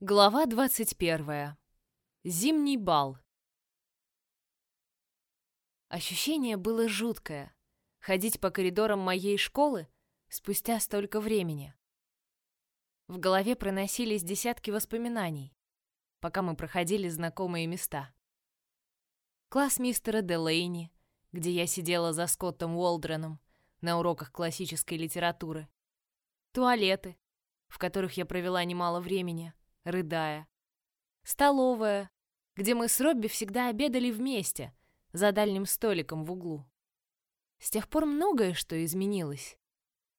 Глава 21. Зимний бал. Ощущение было жуткое. Ходить по коридорам моей школы спустя столько времени. В голове проносились десятки воспоминаний, пока мы проходили знакомые места. Класс мистера Делейни, где я сидела за Скоттом Уолдреном на уроках классической литературы. Туалеты, в которых я провела немало времени, рыдая. Столовая, где мы с Робби всегда обедали вместе, за дальним столиком в углу. С тех пор многое что изменилось.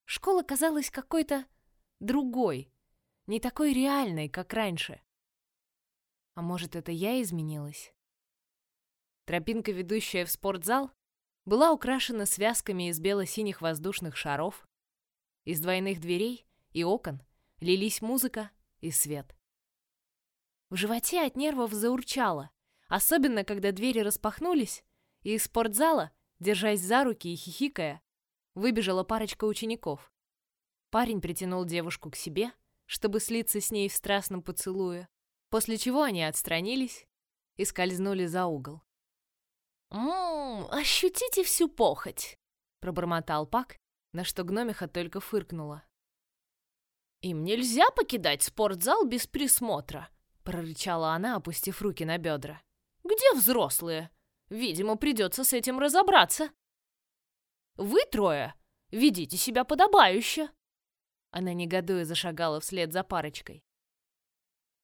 Школа казалась какой-то другой, не такой реальной, как раньше. А может, это я изменилась? Тропинка, ведущая в спортзал, была украшена связками из бело-синих воздушных шаров. Из двойных дверей и окон лились музыка и свет. В животе от нервов заурчало, особенно когда двери распахнулись, и из спортзала, держась за руки и хихикая, выбежала парочка учеников. Парень притянул девушку к себе, чтобы слиться с ней в страстном поцелуе, после чего они отстранились и скользнули за угол. «Ммм, ощутите всю похоть!» — пробормотал Пак, на что гномиха только фыркнула. «Им нельзя покидать спортзал без присмотра», прорычала она, опустив руки на бедра. Где взрослые? Видимо, придется с этим разобраться. Вы трое ведите себя подобающе. Она негодуя зашагала вслед за парочкой.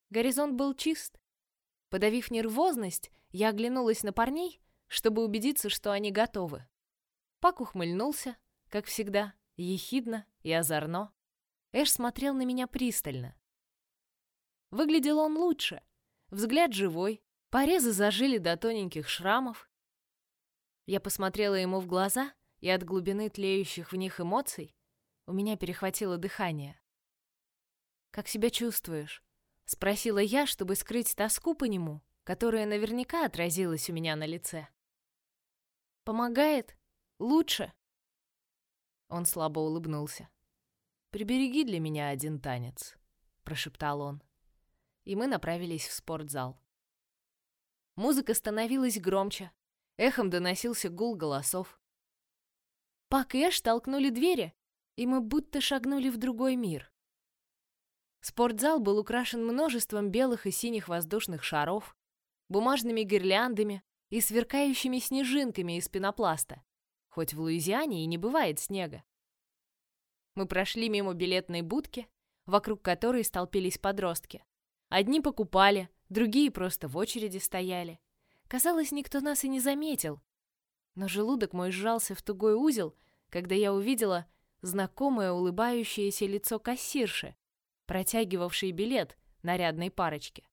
Горизонт был чист. Подавив нервозность, я оглянулась на парней, чтобы убедиться, что они готовы. Пак ухмыльнулся, как всегда, ехидно и озорно. Эш смотрел на меня пристально. Выглядел он лучше. Взгляд живой, порезы зажили до тоненьких шрамов. Я посмотрела ему в глаза, и от глубины тлеющих в них эмоций у меня перехватило дыхание. «Как себя чувствуешь?» — спросила я, чтобы скрыть тоску по нему, которая наверняка отразилась у меня на лице. «Помогает? Лучше?» Он слабо улыбнулся. «Прибереги для меня один танец», — прошептал он и мы направились в спортзал. Музыка становилась громче, эхом доносился гул голосов. Пак и Эш толкнули двери, и мы будто шагнули в другой мир. Спортзал был украшен множеством белых и синих воздушных шаров, бумажными гирляндами и сверкающими снежинками из пенопласта, хоть в Луизиане и не бывает снега. Мы прошли мимо билетной будки, вокруг которой столпились подростки. Одни покупали, другие просто в очереди стояли. Казалось, никто нас и не заметил. Но желудок мой сжался в тугой узел, когда я увидела знакомое улыбающееся лицо кассирши, протягивавшей билет нарядной парочке.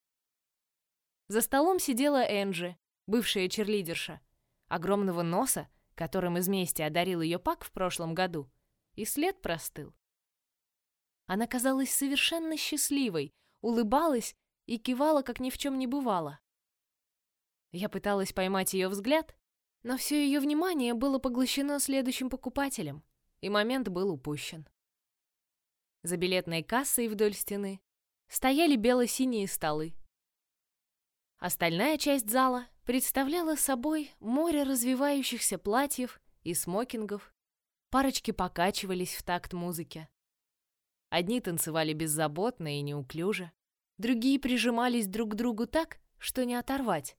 За столом сидела Энджи, бывшая черлидерша, огромного носа, которым из мести одарил ее Пак в прошлом году, и след простыл. Она казалась совершенно счастливой, улыбалась и кивала, как ни в чем не бывало. Я пыталась поймать ее взгляд, но все ее внимание было поглощено следующим покупателем, и момент был упущен. За билетной кассой вдоль стены стояли бело-синие столы. Остальная часть зала представляла собой море развивающихся платьев и смокингов. Парочки покачивались в такт музыке. Одни танцевали беззаботно и неуклюже, другие прижимались друг к другу так, что не оторвать.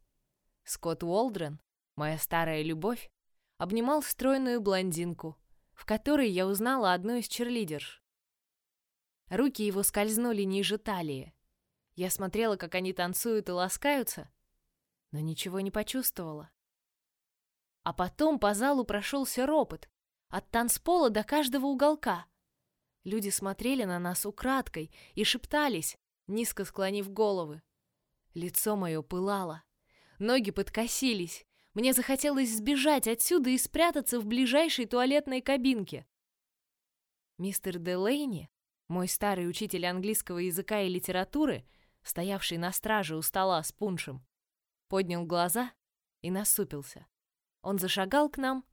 Скотт Уолдрен, моя старая любовь, обнимал стройную блондинку, в которой я узнала одну из черлидерш. Руки его скользнули ниже талии. Я смотрела, как они танцуют и ласкаются, но ничего не почувствовала. А потом по залу прошелся ропот, от танцпола до каждого уголка. Люди смотрели на нас украдкой и шептались, низко склонив головы. Лицо мое пылало. Ноги подкосились. Мне захотелось сбежать отсюда и спрятаться в ближайшей туалетной кабинке. Мистер Делейни, мой старый учитель английского языка и литературы, стоявший на страже у стола с пуншем, поднял глаза и насупился. Он зашагал к нам,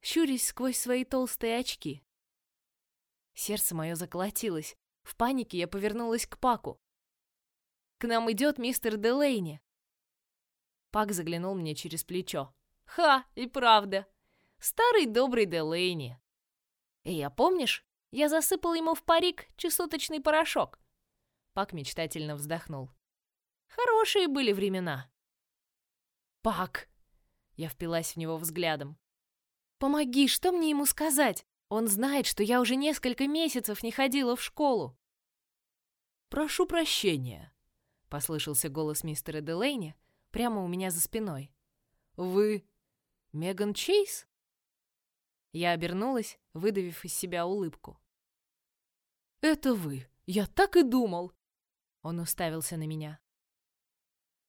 щурясь сквозь свои толстые очки. Сердце мое заколотилось. В панике я повернулась к Паку. К нам идет мистер Делейни. Пак заглянул мне через плечо. Ха, и правда. Старый добрый Делейни. Эй, а помнишь, я засыпал ему в парик чесоточный порошок? Пак мечтательно вздохнул. Хорошие были времена. Пак! Я впилась в него взглядом. Помоги, что мне ему сказать? Он знает, что я уже несколько месяцев не ходила в школу. Прошу прощения, послышался голос мистера Делейни прямо у меня за спиной. Вы Меган Чейз? Я обернулась, выдавив из себя улыбку. Это вы. Я так и думал. Он уставился на меня.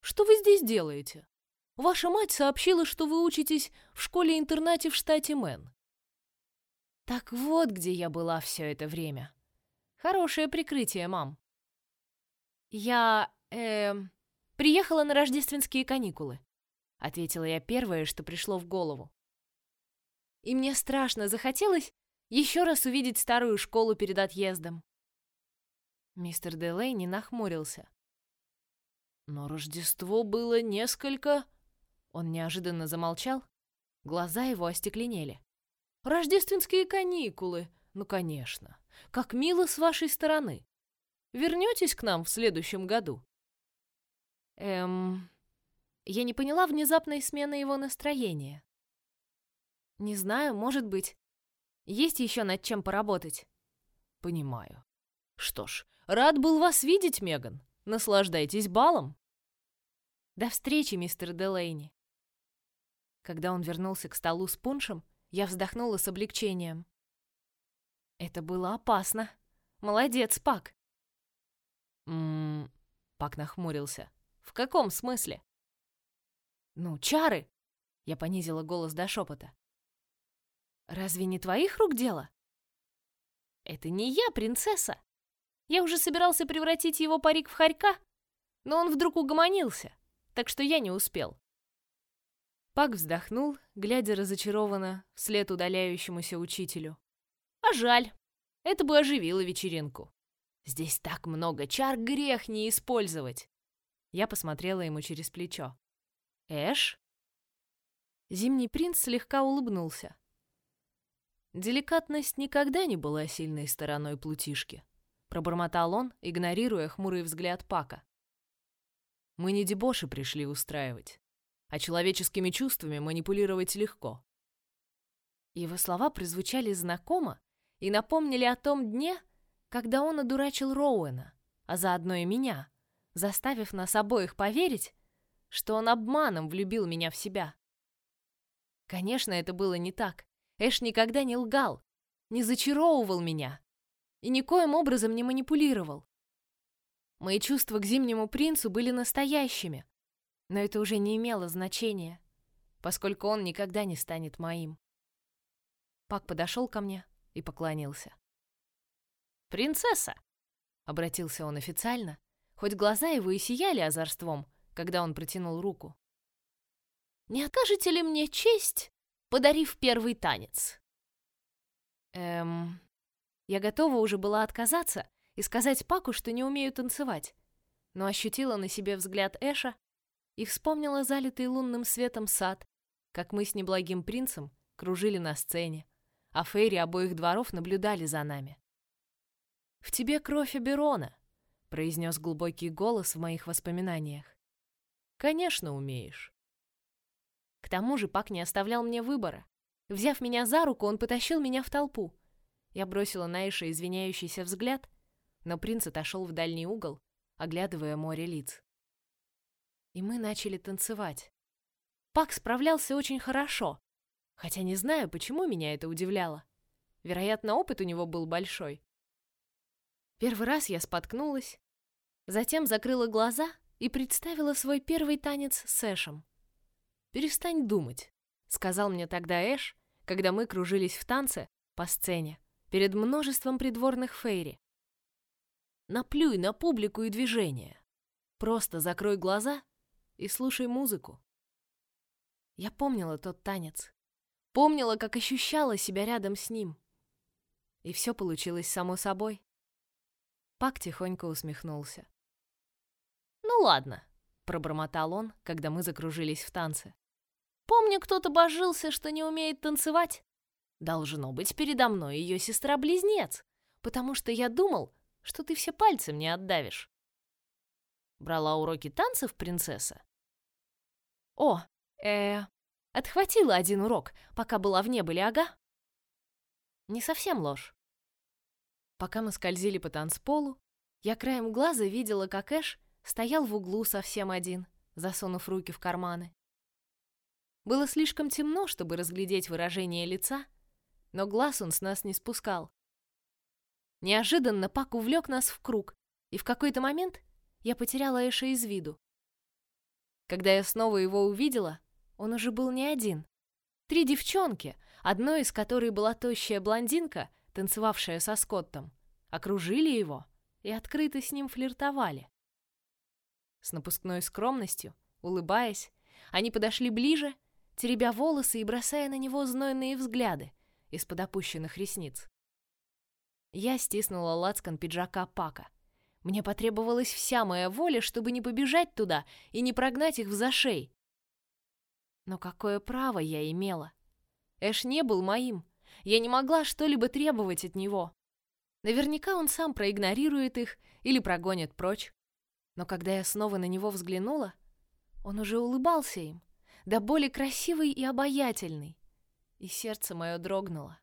Что вы здесь делаете? Ваша мать сообщила, что вы учитесь в школе-интернате в штате Мэн. Так вот, где я была все это время. Хорошее прикрытие, мам. Я, э, приехала на рождественские каникулы, ответила я первое, что пришло в голову. И мне страшно захотелось еще раз увидеть старую школу перед отъездом. Мистер Делейни нахмурился. Но Рождество было несколько... Он неожиданно замолчал, глаза его остекленели. Рождественские каникулы, ну конечно. Как мило с вашей стороны. Вернетесь к нам в следующем году? Эм... Я не поняла внезапной смены его настроения. Не знаю, может быть. Есть еще над чем поработать. Понимаю. Что ж, рад был вас видеть, Меган. Наслаждайтесь балом. До встречи, мистер Делейни. Когда он вернулся к столу с пуншем, я вздохнула с облегчением. Это было опасно. Молодец, Пак. Мм, Пак нахмурился. В каком смысле? Ну, чары. Я понизила голос до шепота. Разве не твоих рук дело? Это не я, принцесса. Я уже собирался превратить его парик в хорька, но он вдруг угомонился, так что я не успел. Пак вздохнул, глядя разочарованно вслед удаляющемуся учителю. А жаль, это бы оживило вечеринку. Здесь так много чар, грех не использовать. Я посмотрела ему через плечо. Эш? Зимний принц слегка улыбнулся. Деликатность никогда не была сильной стороной плутишки, пробормотал он, игнорируя хмурый взгляд Пака. Мы не дебоши пришли устраивать, а человеческими чувствами манипулировать легко. Его слова прозвучали знакомо и напомнили о том дне, когда он одурачил Роуэна, а заодно и меня, заставив нас обоих поверить, что он обманом влюбил меня в себя. Конечно, это было не так. Эш никогда не лгал, не зачаровывал меня и никоим образом не манипулировал. Мои чувства к зимнему принцу были настоящими, но это уже не имело значения, поскольку он никогда не станет моим. Пак подошел ко мне и поклонился. «Принцесса!» — обратился он официально, хоть глаза его и сияли озорством, когда он протянул руку. «Не окажете ли мне честь подарив первый танец. Эм... Я готова уже была отказаться и сказать Паку, что не умею танцевать, но ощутила на себе взгляд Эша и вспомнила залитый лунным светом сад, как мы с неблагим принцем кружили на сцене, а фейри обоих дворов наблюдали за нами. «В тебе кровь Аберона», — произнес глубокий голос в моих воспоминаниях. «Конечно умеешь. К тому же Пак не оставлял мне выбора. Взяв меня за руку, он потащил меня в толпу. Я бросила на Эша извиняющийся взгляд, но принц отошел в дальний угол, оглядывая море лиц. И мы начали танцевать. Пак справлялся очень хорошо, хотя не знаю, почему меня это удивляло. Вероятно, опыт у него был большой. Первый раз я споткнулась, затем закрыла глаза и представила свой первый танец с Эшем. Перестань думать, сказал мне тогда Эш, когда мы кружились в танце по сцене перед множеством придворных фейри. Наплюй на публику и движение. Просто закрой глаза и слушай музыку. Я помнила тот танец, помнила, как ощущала себя рядом с ним, и все получилось само собой. Пак тихонько усмехнулся. Ну ладно, пробормотал он, когда мы закружились в танце. Помню, кто-то божился, что не умеет танцевать. Должно быть передо мной ее сестра-близнец, потому что я думал, что ты все пальцы мне отдавишь. Брала уроки танцев, принцесса? О, э, отхватила один урок, пока была в небыле, ага. Не совсем ложь. Пока мы скользили по танцполу, я краем глаза видела, как Эш стоял в углу совсем один, засунув руки в карманы. Было слишком темно, чтобы разглядеть выражение лица, но глаз он с нас не спускал. Неожиданно Пак увлек нас в круг, и в какой-то момент я потеряла Эша из виду. Когда я снова его увидела, он уже был не один. Три девчонки, одной из которой была тощая блондинка, танцевавшая со Скоттом, окружили его и открыто с ним флиртовали. С напускной скромностью, улыбаясь, они подошли ближе, теребя волосы и бросая на него знойные взгляды из-под опущенных ресниц. Я стиснула лацкан пиджака Пака. Мне потребовалась вся моя воля, чтобы не побежать туда и не прогнать их в зашей. Но какое право я имела? Эш не был моим. Я не могла что-либо требовать от него. Наверняка он сам проигнорирует их или прогонит прочь. Но когда я снова на него взглянула, он уже улыбался им, да более красивый и обаятельный, и сердце мое дрогнуло.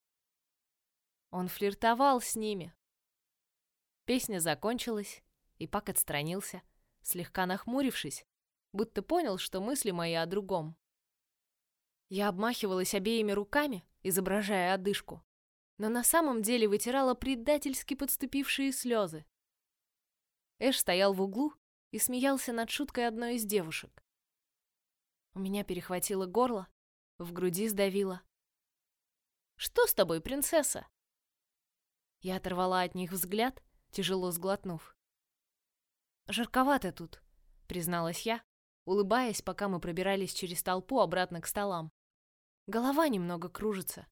Он флиртовал с ними. Песня закончилась, и Пак отстранился, слегка нахмурившись, будто понял, что мысли мои о другом. Я обмахивалась обеими руками, изображая одышку, но на самом деле вытирала предательски подступившие слезы. Эш стоял в углу и смеялся над шуткой одной из девушек. У меня перехватило горло, в груди сдавило. «Что с тобой, принцесса?» Я оторвала от них взгляд, тяжело сглотнув. «Жарковато тут», — призналась я, улыбаясь, пока мы пробирались через толпу обратно к столам. Голова немного кружится.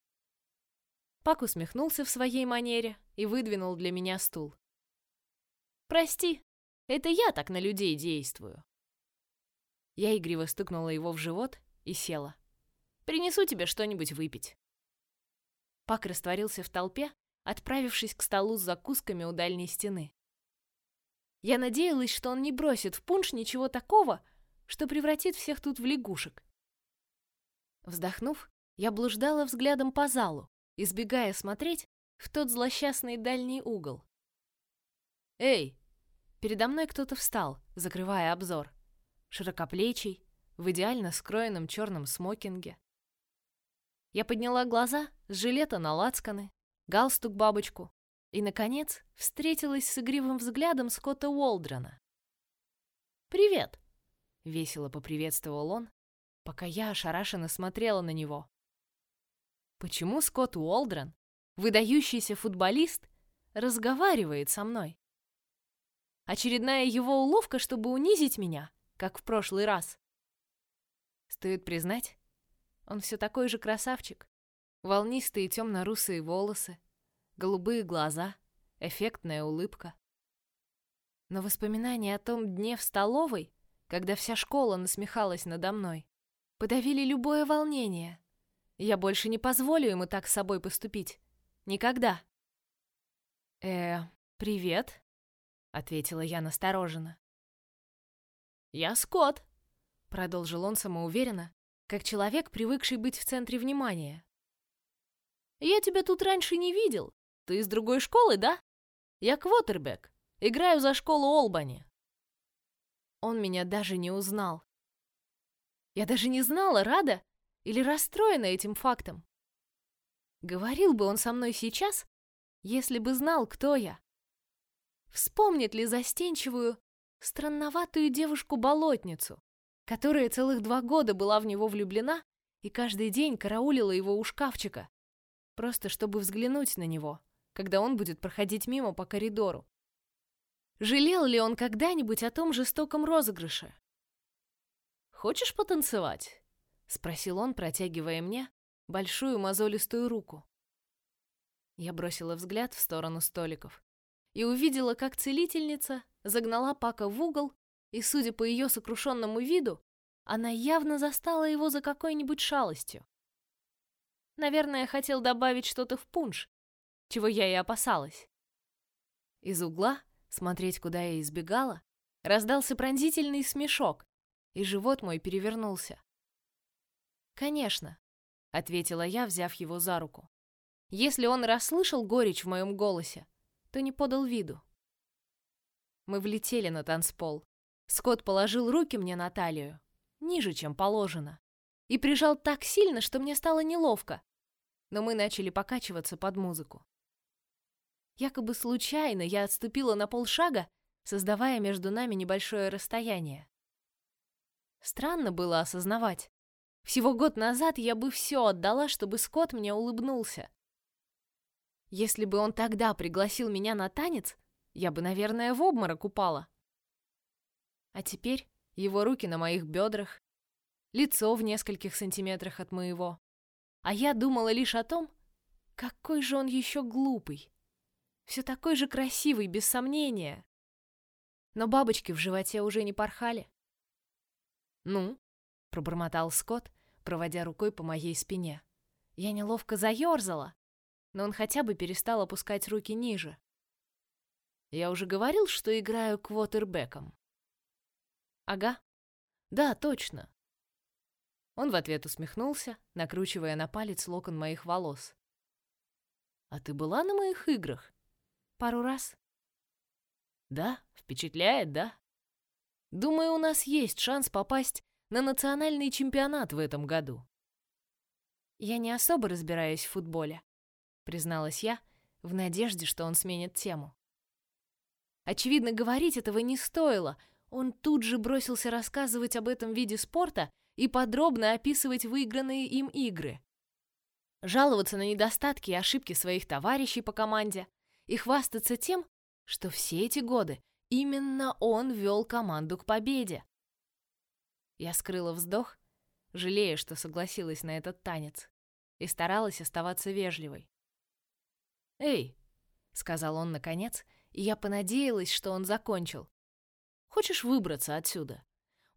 Пак усмехнулся в своей манере и выдвинул для меня стул. «Прости, это я так на людей действую. Я игриво стукнула его в живот и села. Принесу тебе что-нибудь выпить. Пак растворился в толпе, отправившись к столу с закусками у дальней стены. Я надеялась, что он не бросит в пунш ничего такого, что превратит всех тут в лягушек. Вздохнув, я блуждала взглядом по залу, избегая смотреть в тот злосчастный дальний угол. «Эй, Передо мной кто-то встал, закрывая обзор. Широкоплечий, в идеально скроенном черном смокинге. Я подняла глаза с жилета на лацканы, галстук-бабочку и, наконец, встретилась с игривым взглядом Скотта Уолдрона. «Привет!» — весело поприветствовал он, пока я ошарашенно смотрела на него. Почему Скотт Уолдрон, выдающийся футболист, разговаривает со мной? Очередная его уловка, чтобы унизить меня, как в прошлый раз. Стоит признать, он все такой же красавчик. Волнистые темно-русые волосы, голубые глаза, эффектная улыбка. Но воспоминания о том дне в столовой, когда вся школа насмехалась надо мной, подавили любое волнение. Я больше не позволю ему так с собой поступить. Никогда. Э, привет ответила я настороженно. Я Скотт, продолжил он самоуверенно, как человек, привыкший быть в центре внимания. Я тебя тут раньше не видел. Ты из другой школы, да? Я квотербек. Играю за школу Олбани. Он меня даже не узнал. Я даже не знала, рада или расстроена этим фактом. Говорил бы он со мной сейчас, если бы знал, кто я. Вспомнит ли застенчивую, странноватую девушку-болотницу, которая целых два года была в него влюблена и каждый день караулила его у шкафчика, просто чтобы взглянуть на него, когда он будет проходить мимо по коридору. Жалел ли он когда-нибудь о том жестоком розыгрыше? «Хочешь потанцевать?» — спросил он, протягивая мне большую мозолистую руку. Я бросила взгляд в сторону столиков и увидела, как целительница загнала Пака в угол и, судя по ее сокрушенному виду, она явно застала его за какой-нибудь шалостью. Наверное, хотел добавить что-то в пунш, чего я и опасалась. Из угла, смотреть куда я избегала, раздался пронзительный смешок, и живот мой перевернулся. «Конечно», — ответила я, взяв его за руку. Если он расслышал горечь в моем голосе, то не подал виду. Мы влетели на танцпол. Скотт положил руки мне на талию, ниже, чем положено, и прижал так сильно, что мне стало неловко. Но мы начали покачиваться под музыку. Якобы случайно я отступила на полшага, создавая между нами небольшое расстояние. Странно было осознавать. Всего год назад я бы все отдала, чтобы Скотт мне улыбнулся. Если бы он тогда пригласил меня на танец, я бы, наверное, в обморок упала. А теперь его руки на моих бедрах, лицо в нескольких сантиметрах от моего. А я думала лишь о том, какой же он еще глупый. Все такой же красивый, без сомнения. Но бабочки в животе уже не порхали. «Ну?» — пробормотал Скотт, проводя рукой по моей спине. Я неловко заерзала, но он хотя бы перестал опускать руки ниже. Я уже говорил, что играю квотербеком. Ага. Да, точно. Он в ответ усмехнулся, накручивая на палец локон моих волос. А ты была на моих играх? Пару раз. Да, впечатляет, да? Думаю, у нас есть шанс попасть на национальный чемпионат в этом году. Я не особо разбираюсь в футболе, призналась я, в надежде, что он сменит тему. Очевидно, говорить этого не стоило. Он тут же бросился рассказывать об этом виде спорта и подробно описывать выигранные им игры. Жаловаться на недостатки и ошибки своих товарищей по команде и хвастаться тем, что все эти годы именно он вел команду к победе. Я скрыла вздох, жалея, что согласилась на этот танец, и старалась оставаться вежливой. «Эй!» — сказал он наконец, и я понадеялась, что он закончил. «Хочешь выбраться отсюда?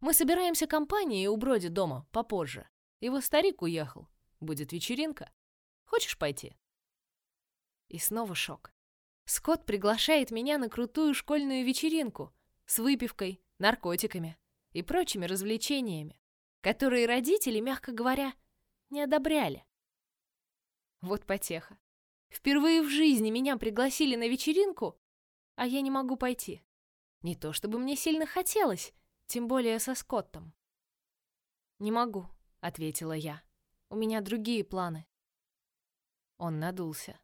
Мы собираемся компанией у Броди дома попозже. Его старик уехал. Будет вечеринка. Хочешь пойти?» И снова шок. Скотт приглашает меня на крутую школьную вечеринку с выпивкой, наркотиками и прочими развлечениями, которые родители, мягко говоря, не одобряли. Вот потеха. Впервые в жизни меня пригласили на вечеринку, а я не могу пойти. Не то чтобы мне сильно хотелось, тем более со Скоттом. «Не могу», — ответила я. «У меня другие планы». Он надулся.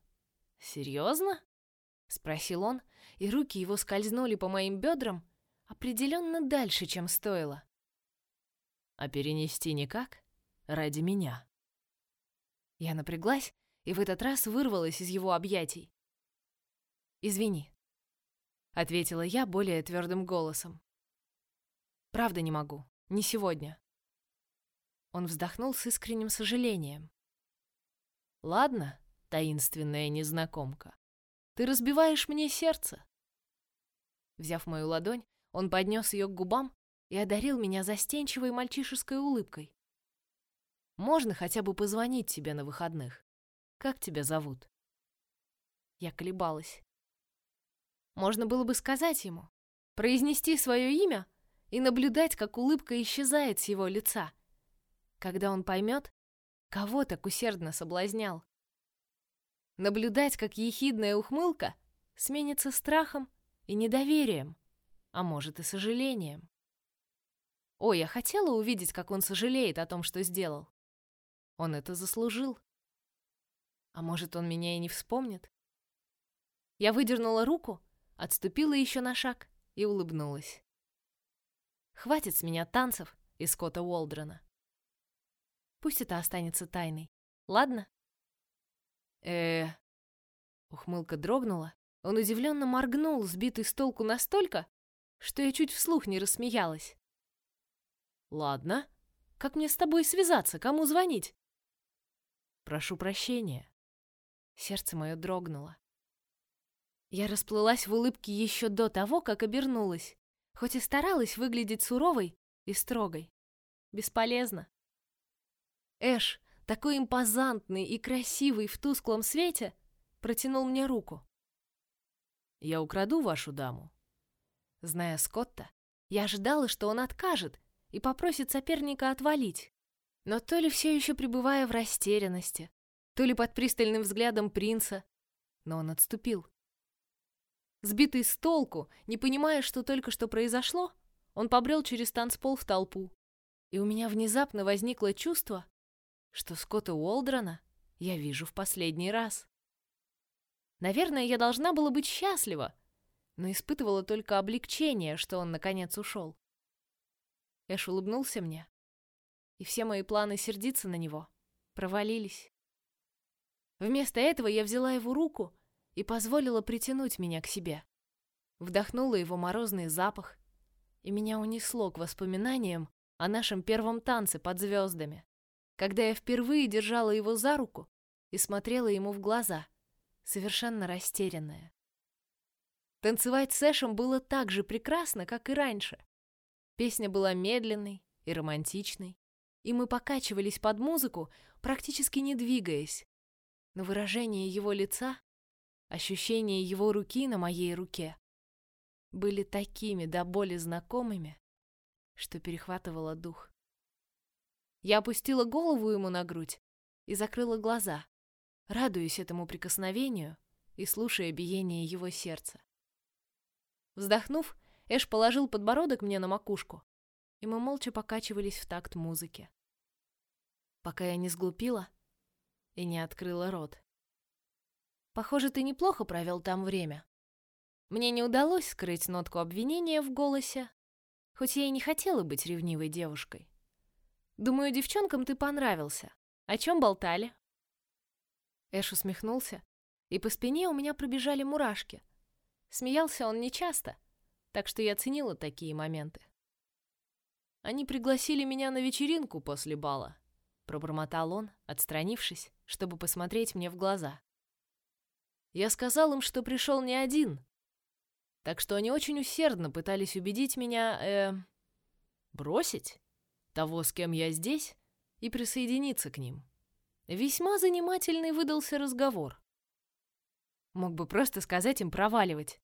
«Серьезно?» — спросил он, и руки его скользнули по моим бедрам определенно дальше, чем стоило. «А перенести никак? Ради меня?» Я напряглась и в этот раз вырвалась из его объятий. «Извини», ответила я более твердым голосом. Правда не могу, не сегодня. Он вздохнул с искренним сожалением. Ладно, таинственная незнакомка, ты разбиваешь мне сердце. Взяв мою ладонь, он поднес ее к губам и одарил меня застенчивой мальчишеской улыбкой. Можно хотя бы позвонить тебе на выходных. Как тебя зовут? Я колебалась. Можно было бы сказать ему, произнести свое имя и наблюдать, как улыбка исчезает с его лица, когда он поймет, кого так усердно соблазнял. Наблюдать, как ехидная ухмылка сменится страхом и недоверием, а может и сожалением. О, я хотела увидеть, как он сожалеет о том, что сделал. Он это заслужил. А может, он меня и не вспомнит? Я выдернула руку отступила еще на шаг и улыбнулась. Хватит с меня танцев и Скотта Уолдрона. Пусть это останется тайной, ладно? Э, ухмылка дрогнула. Он удивленно моргнул, сбитый с толку настолько, что я чуть вслух не рассмеялась. Ладно. Как мне с тобой связаться? Кому звонить? Прошу прощения. Сердце мое дрогнуло. Я расплылась в улыбке еще до того, как обернулась. Хоть и старалась выглядеть суровой и строгой. Бесполезно. Эш, такой импозантный и красивый в тусклом свете, протянул мне руку. «Я украду вашу даму». Зная Скотта, я ожидала, что он откажет и попросит соперника отвалить. Но то ли все еще пребывая в растерянности, то ли под пристальным взглядом принца, но он отступил. Сбитый с толку, не понимая, что только что произошло, он побрел через танцпол в толпу. И у меня внезапно возникло чувство, что Скотта Уолдрона я вижу в последний раз. Наверное, я должна была быть счастлива, но испытывала только облегчение, что он наконец ушел. Эш улыбнулся мне, и все мои планы сердиться на него провалились. Вместо этого я взяла его руку и позволила притянуть меня к себе. Вдохнула его морозный запах, и меня унесло к воспоминаниям о нашем первом танце под звездами, когда я впервые держала его за руку и смотрела ему в глаза, совершенно растерянная. Танцевать с Эшем было так же прекрасно, как и раньше. Песня была медленной и романтичной, и мы покачивались под музыку, практически не двигаясь. Но выражение его лица, ощущение его руки на моей руке были такими до боли знакомыми, что перехватывало дух. Я опустила голову ему на грудь и закрыла глаза, радуясь этому прикосновению и слушая биение его сердца. Вздохнув, Эш положил подбородок мне на макушку, и мы молча покачивались в такт музыки. Пока я не сглупила и не открыла рот. Похоже, ты неплохо провел там время. Мне не удалось скрыть нотку обвинения в голосе, хоть я и не хотела быть ревнивой девушкой. Думаю, девчонкам ты понравился. О чем болтали? Эш усмехнулся, и по спине у меня пробежали мурашки. Смеялся он нечасто, так что я ценила такие моменты. Они пригласили меня на вечеринку после бала, пробормотал он, отстранившись, чтобы посмотреть мне в глаза. Я сказал им, что пришел не один, так что они очень усердно пытались убедить меня, э, бросить того, с кем я здесь, и присоединиться к ним. Весьма занимательный выдался разговор. Мог бы просто сказать им проваливать.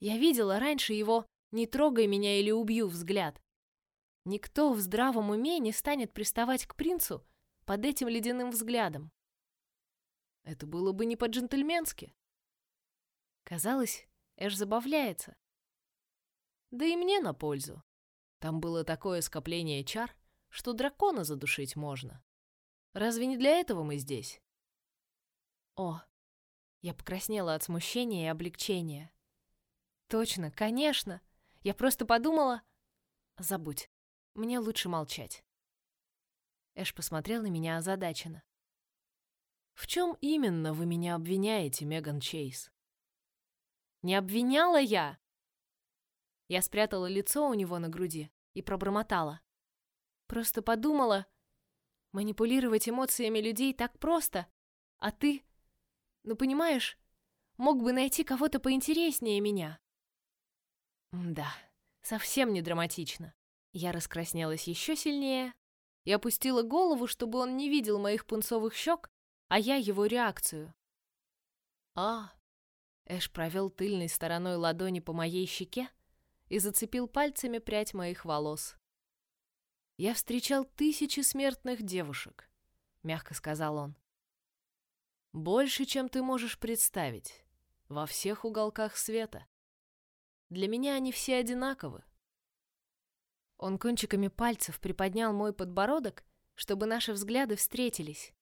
Я видела раньше его «не трогай меня или убью» взгляд. Никто в здравом уме не станет приставать к принцу под этим ледяным взглядом. Это было бы не по-джентльменски. Казалось, Эш забавляется. Да и мне на пользу. Там было такое скопление чар, что дракона задушить можно. Разве не для этого мы здесь? О, я покраснела от смущения и облегчения. Точно, конечно. Я просто подумала... Забудь. Мне лучше молчать. Эш посмотрел на меня озадаченно. В чем именно вы меня обвиняете, Меган Чейз? Не обвиняла я. Я спрятала лицо у него на груди и пробормотала. Просто подумала, Манипулировать эмоциями людей так просто, а ты, ну понимаешь, мог бы найти кого-то поинтереснее меня. Да, совсем не драматично. Я раскраснелась еще сильнее и опустила голову, чтобы он не видел моих пунцовых щек, а я его реакцию. А, Эш провел тыльной стороной ладони по моей щеке и зацепил пальцами прядь моих волос. Я встречал тысячи смертных девушек, мягко сказал он. Больше, чем ты можешь представить, во всех уголках света. Для меня они все одинаковы. Он кончиками пальцев приподнял мой подбородок, чтобы наши взгляды встретились.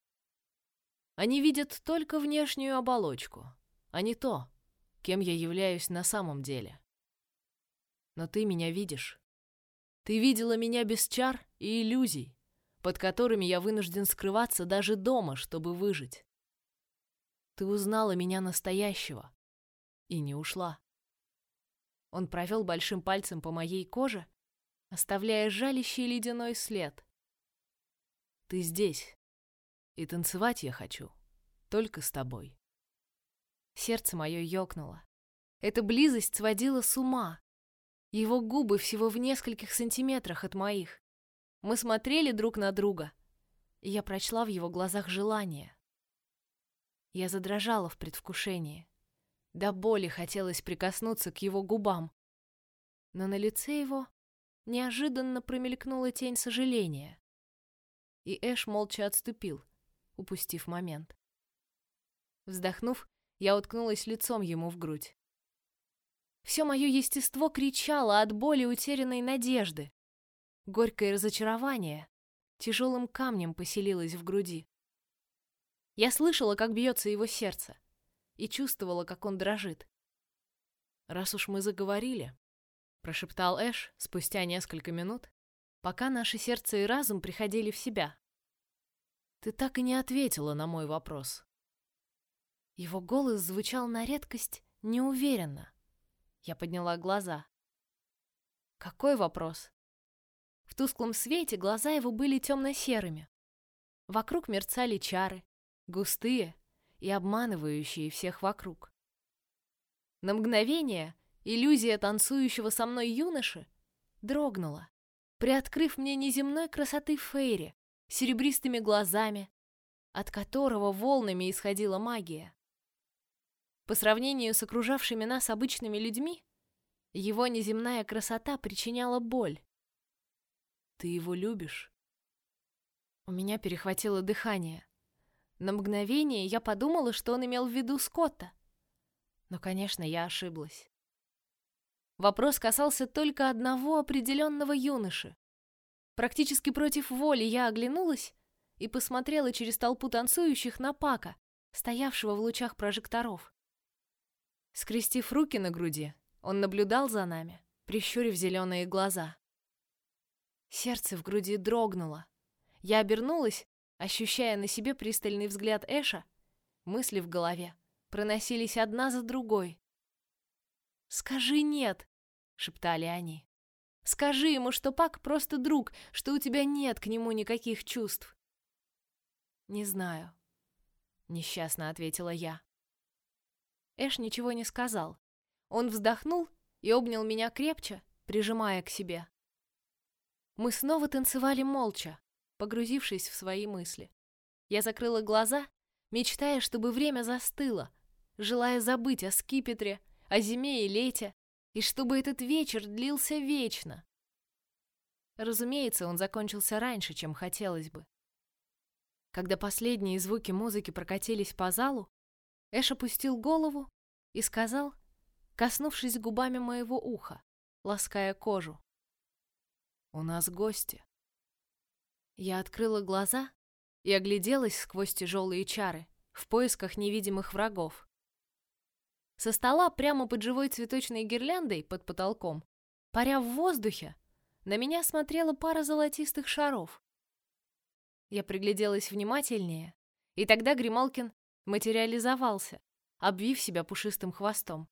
Они видят только внешнюю оболочку, а не то, кем я являюсь на самом деле. Но ты меня видишь. Ты видела меня без чар и иллюзий, под которыми я вынужден скрываться даже дома, чтобы выжить. Ты узнала меня настоящего и не ушла. Он провел большим пальцем по моей коже, оставляя жалящий ледяной след. Ты здесь, и танцевать я хочу только с тобой. Сердце мое ёкнуло. Эта близость сводила с ума, Его губы всего в нескольких сантиметрах от моих. Мы смотрели друг на друга, и я прочла в его глазах желание. Я задрожала в предвкушении. До боли хотелось прикоснуться к его губам. Но на лице его неожиданно промелькнула тень сожаления. И Эш молча отступил, упустив момент. Вздохнув, я уткнулась лицом ему в грудь. Все мое естество кричало от боли утерянной надежды. Горькое разочарование тяжелым камнем поселилось в груди. Я слышала, как бьется его сердце, и чувствовала, как он дрожит. «Раз уж мы заговорили», — прошептал Эш спустя несколько минут, пока наши сердце и разум приходили в себя. «Ты так и не ответила на мой вопрос». Его голос звучал на редкость неуверенно. Я подняла глаза. Какой вопрос? В тусклом свете глаза его были темно-серыми. Вокруг мерцали чары, густые и обманывающие всех вокруг. На мгновение иллюзия танцующего со мной юноши дрогнула, приоткрыв мне неземной красоты Фейри, серебристыми глазами, от которого волнами исходила магия. По сравнению с окружавшими нас обычными людьми, его неземная красота причиняла боль. Ты его любишь? У меня перехватило дыхание. На мгновение я подумала, что он имел в виду Скотта. Но, конечно, я ошиблась. Вопрос касался только одного определенного юноши. Практически против воли я оглянулась и посмотрела через толпу танцующих на Пака, стоявшего в лучах прожекторов. Скрестив руки на груди, он наблюдал за нами, прищурив зеленые глаза. Сердце в груди дрогнуло. Я обернулась, ощущая на себе пристальный взгляд Эша. Мысли в голове проносились одна за другой. «Скажи нет!» — шептали они. «Скажи ему, что Пак просто друг, что у тебя нет к нему никаких чувств». «Не знаю», — несчастно ответила я. Эш ничего не сказал. Он вздохнул и обнял меня крепче, прижимая к себе. Мы снова танцевали молча, погрузившись в свои мысли. Я закрыла глаза, мечтая, чтобы время застыло, желая забыть о скипетре, о зиме и лете, и чтобы этот вечер длился вечно. Разумеется, он закончился раньше, чем хотелось бы. Когда последние звуки музыки прокатились по залу, Эш опустил голову и сказал, коснувшись губами моего уха, лаская кожу. «У нас гости». Я открыла глаза и огляделась сквозь тяжелые чары в поисках невидимых врагов. Со стола прямо под живой цветочной гирляндой под потолком, паря в воздухе, на меня смотрела пара золотистых шаров. Я пригляделась внимательнее, и тогда Грималкин материализовался, обвив себя пушистым хвостом.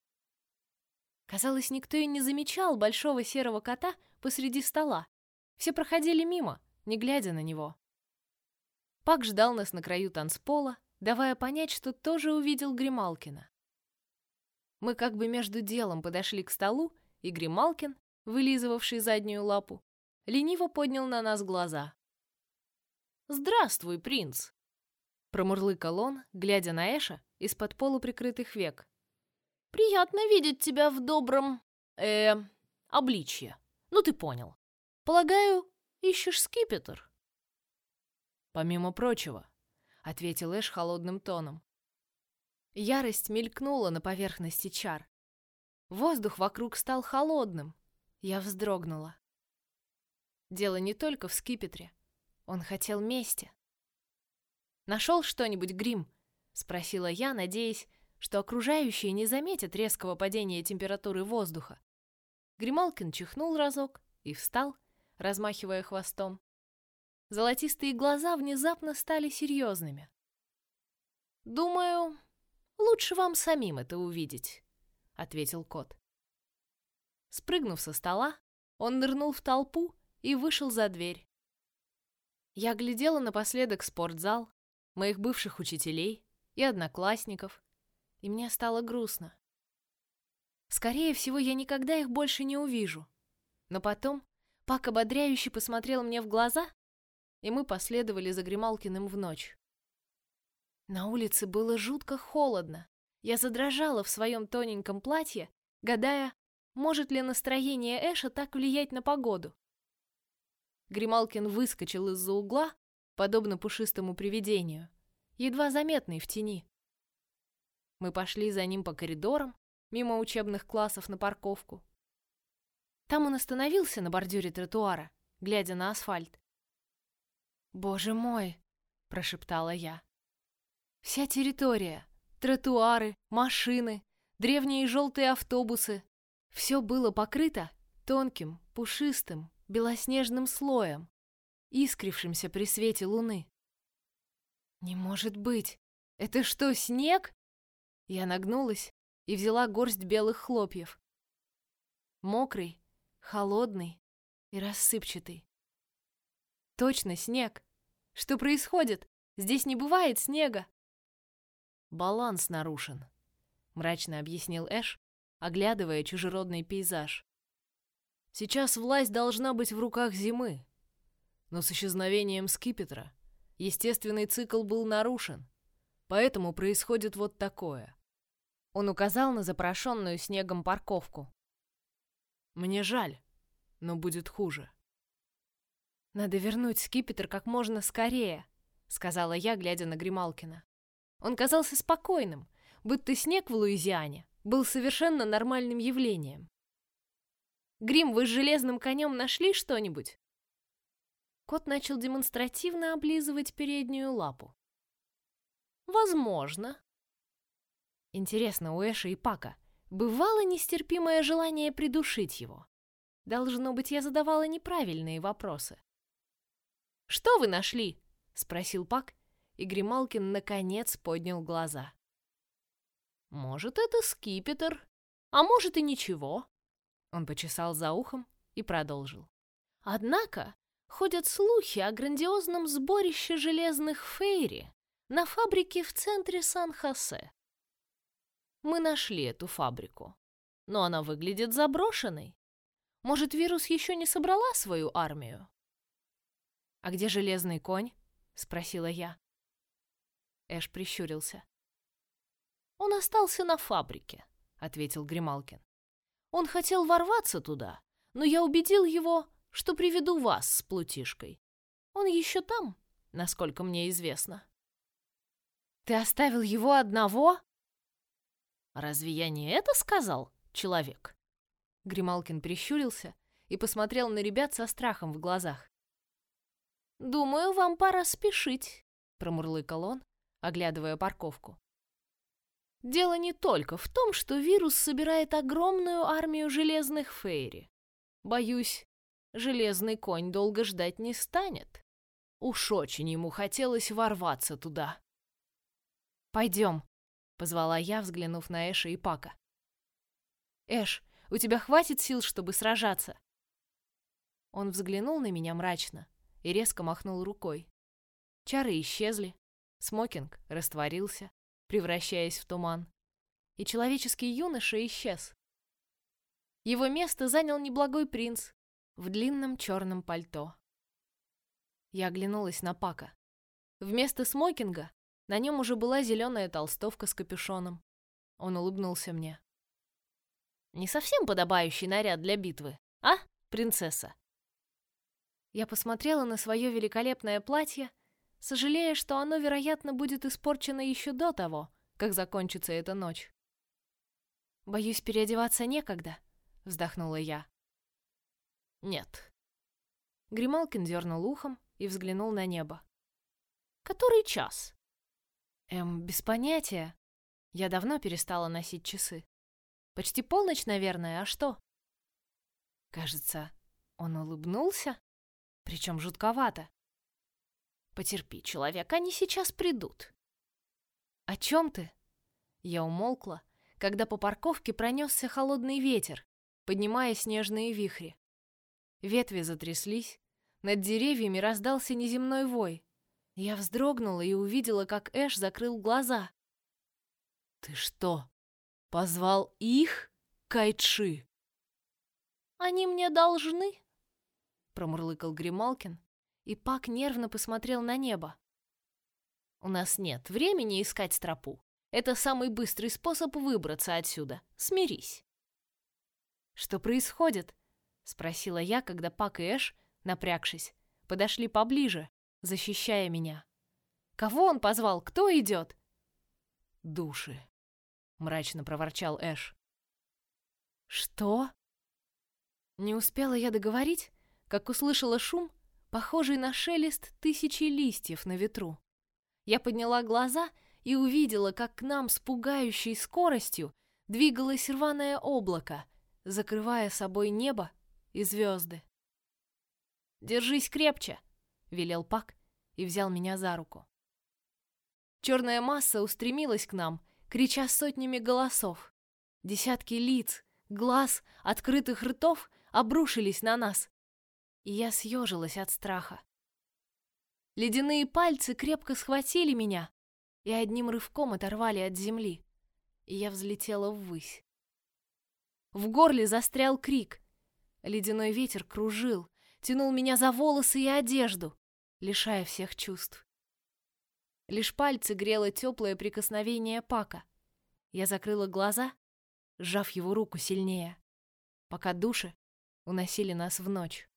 Казалось, никто и не замечал большого серого кота посреди стола. Все проходили мимо, не глядя на него. Пак ждал нас на краю танцпола, давая понять, что тоже увидел Грималкина. Мы как бы между делом подошли к столу, и Грималкин, вылизывавший заднюю лапу, лениво поднял на нас глаза. «Здравствуй, принц!» Промурлыкал он, глядя на Эша из-под полуприкрытых век. «Приятно видеть тебя в добром... э обличье. Ну, ты понял. Полагаю, ищешь скипетр?» «Помимо прочего», — ответил Эш холодным тоном. Ярость мелькнула на поверхности чар. Воздух вокруг стал холодным. Я вздрогнула. Дело не только в скипетре. Он хотел мести. Нашел что-нибудь, Грим? спросила я, надеясь, что окружающие не заметят резкого падения температуры воздуха. Грималкин чихнул разок и встал, размахивая хвостом. Золотистые глаза внезапно стали серьезными. Думаю, лучше вам самим это увидеть, ответил кот. Спрыгнув со стола, он нырнул в толпу и вышел за дверь. Я глядела напоследок спортзал, моих бывших учителей и одноклассников, и мне стало грустно. Скорее всего, я никогда их больше не увижу. Но потом Пак ободряюще посмотрел мне в глаза, и мы последовали за Грималкиным в ночь. На улице было жутко холодно. Я задрожала в своем тоненьком платье, гадая, может ли настроение Эша так влиять на погоду. Грималкин выскочил из-за угла, подобно пушистому привидению, едва заметный в тени. Мы пошли за ним по коридорам, мимо учебных классов на парковку. Там он остановился на бордюре тротуара, глядя на асфальт. «Боже мой!» – прошептала я. «Вся территория, тротуары, машины, древние желтые автобусы – все было покрыто тонким, пушистым, белоснежным слоем, искрившимся при свете луны. «Не может быть! Это что, снег?» Я нагнулась и взяла горсть белых хлопьев. Мокрый, холодный и рассыпчатый. Точно снег. Что происходит? Здесь не бывает снега. Баланс нарушен, мрачно объяснил Эш, оглядывая чужеродный пейзаж. Сейчас власть должна быть в руках зимы, но с исчезновением скипетра естественный цикл был нарушен, поэтому происходит вот такое. Он указал на запорошенную снегом парковку. Мне жаль, но будет хуже. Надо вернуть скипетр как можно скорее, сказала я, глядя на Грималкина. Он казался спокойным, будто снег в Луизиане был совершенно нормальным явлением. Грим, вы с железным конем нашли что-нибудь? Кот начал демонстративно облизывать переднюю лапу. Возможно. Интересно, у Эша и Пака бывало нестерпимое желание придушить его. Должно быть, я задавала неправильные вопросы. «Что вы нашли?» — спросил Пак, и Грималкин наконец поднял глаза. «Может, это скипетр, а может и ничего». Он почесал за ухом и продолжил. «Однако ходят слухи о грандиозном сборище железных фейри на фабрике в центре Сан-Хосе. Мы нашли эту фабрику, но она выглядит заброшенной. Может, вирус еще не собрала свою армию? «А где железный конь?» — спросила я. Эш прищурился. «Он остался на фабрике», — ответил Грималкин. «Он хотел ворваться туда, но я убедил его, что приведу вас с Плутишкой. Он еще там, насколько мне известно». «Ты оставил его одного?» «Разве я не это сказал, человек?» Грималкин прищурился и посмотрел на ребят со страхом в глазах. «Думаю, вам пора спешить», — промурлыкал он, оглядывая парковку. «Дело не только в том, что вирус собирает огромную армию железных фейри. Боюсь, железный конь долго ждать не станет. Уж очень ему хотелось ворваться туда». «Пойдем», — позвала я, взглянув на Эша и Пака. «Эш, у тебя хватит сил, чтобы сражаться?» Он взглянул на меня мрачно, и резко махнул рукой. Чары исчезли, смокинг растворился, превращаясь в туман, и человеческий юноша исчез. Его место занял неблагой принц в длинном черном пальто. Я оглянулась на Пака. Вместо смокинга на нем уже была зеленая толстовка с капюшоном. Он улыбнулся мне. «Не совсем подобающий наряд для битвы, а, принцесса?» Я посмотрела на свое великолепное платье, сожалея, что оно, вероятно, будет испорчено еще до того, как закончится эта ночь. «Боюсь, переодеваться некогда», — вздохнула я. «Нет». Грималкин дернул ухом и взглянул на небо. «Который час?» «Эм, без понятия. Я давно перестала носить часы. Почти полночь, наверное, а что?» Кажется, он улыбнулся причем жутковато. Потерпи, человек, они сейчас придут. О чем ты? Я умолкла, когда по парковке пронесся холодный ветер, поднимая снежные вихри. Ветви затряслись, над деревьями раздался неземной вой. Я вздрогнула и увидела, как Эш закрыл глаза. «Ты что, позвал их?» Кайтши. Они мне должны, промурлыкал Грималкин, и Пак нервно посмотрел на небо. У нас нет времени искать тропу. Это самый быстрый способ выбраться отсюда. Смирись. Что происходит? спросила я, когда Пак и Эш, напрягшись, подошли поближе, защищая меня. Кого он позвал? Кто идет? Души, мрачно проворчал Эш. Что? Не успела я договорить, как услышала шум, похожий на шелест тысячи листьев на ветру. Я подняла глаза и увидела, как к нам с пугающей скоростью двигалось рваное облако, закрывая собой небо и звезды. «Держись крепче!» — велел Пак и взял меня за руку. Черная масса устремилась к нам, крича сотнями голосов. Десятки лиц, глаз, открытых ртов обрушились на нас, и я съежилась от страха. Ледяные пальцы крепко схватили меня и одним рывком оторвали от земли, и я взлетела ввысь. В горле застрял крик. Ледяной ветер кружил, тянул меня за волосы и одежду, лишая всех чувств. Лишь пальцы грело теплое прикосновение Пака. Я закрыла глаза, сжав его руку сильнее, пока души уносили нас в ночь.